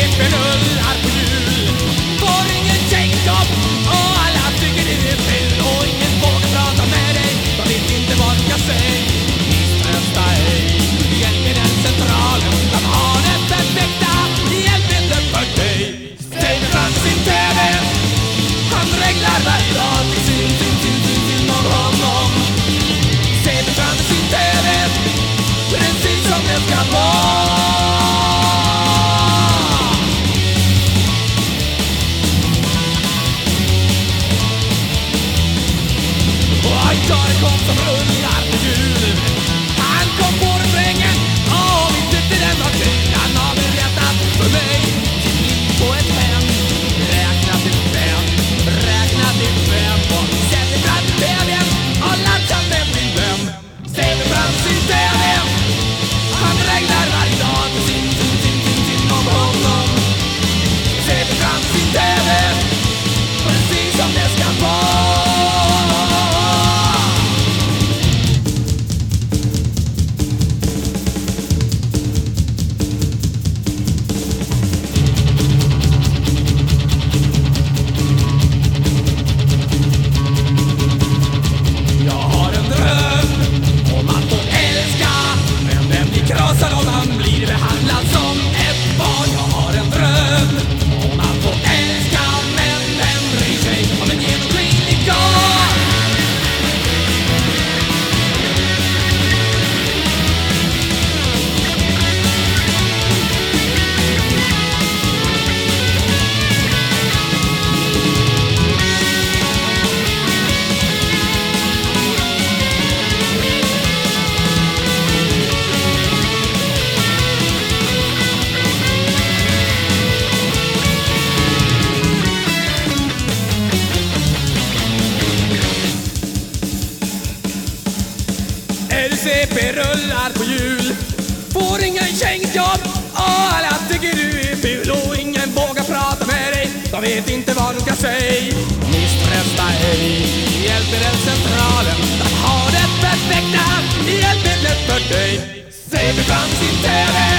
skeppen rullar. Får ingen sällskap och alla tycker du är ful och ingen vågar prata med dig. Man vet inte vad de ska säga. Misströsta ej. Egentligen är centralen de har det perfekta hjälpmedlet för dig. Steiner fram sin TV. Han reglar varje dag till sin, sin, sin, sin, sin morgon. Steiner fram sin TV. Precis som den ska vara. CP rullar på jul. Får inga gängjobb, alla tycker du är ful och ingen vågar prata med dig. De vet inte vad de ska säga. Misströsta ej Hjälp med den centralen. de har det perfekta hjälpmedlet för dig. CP fanns inte här.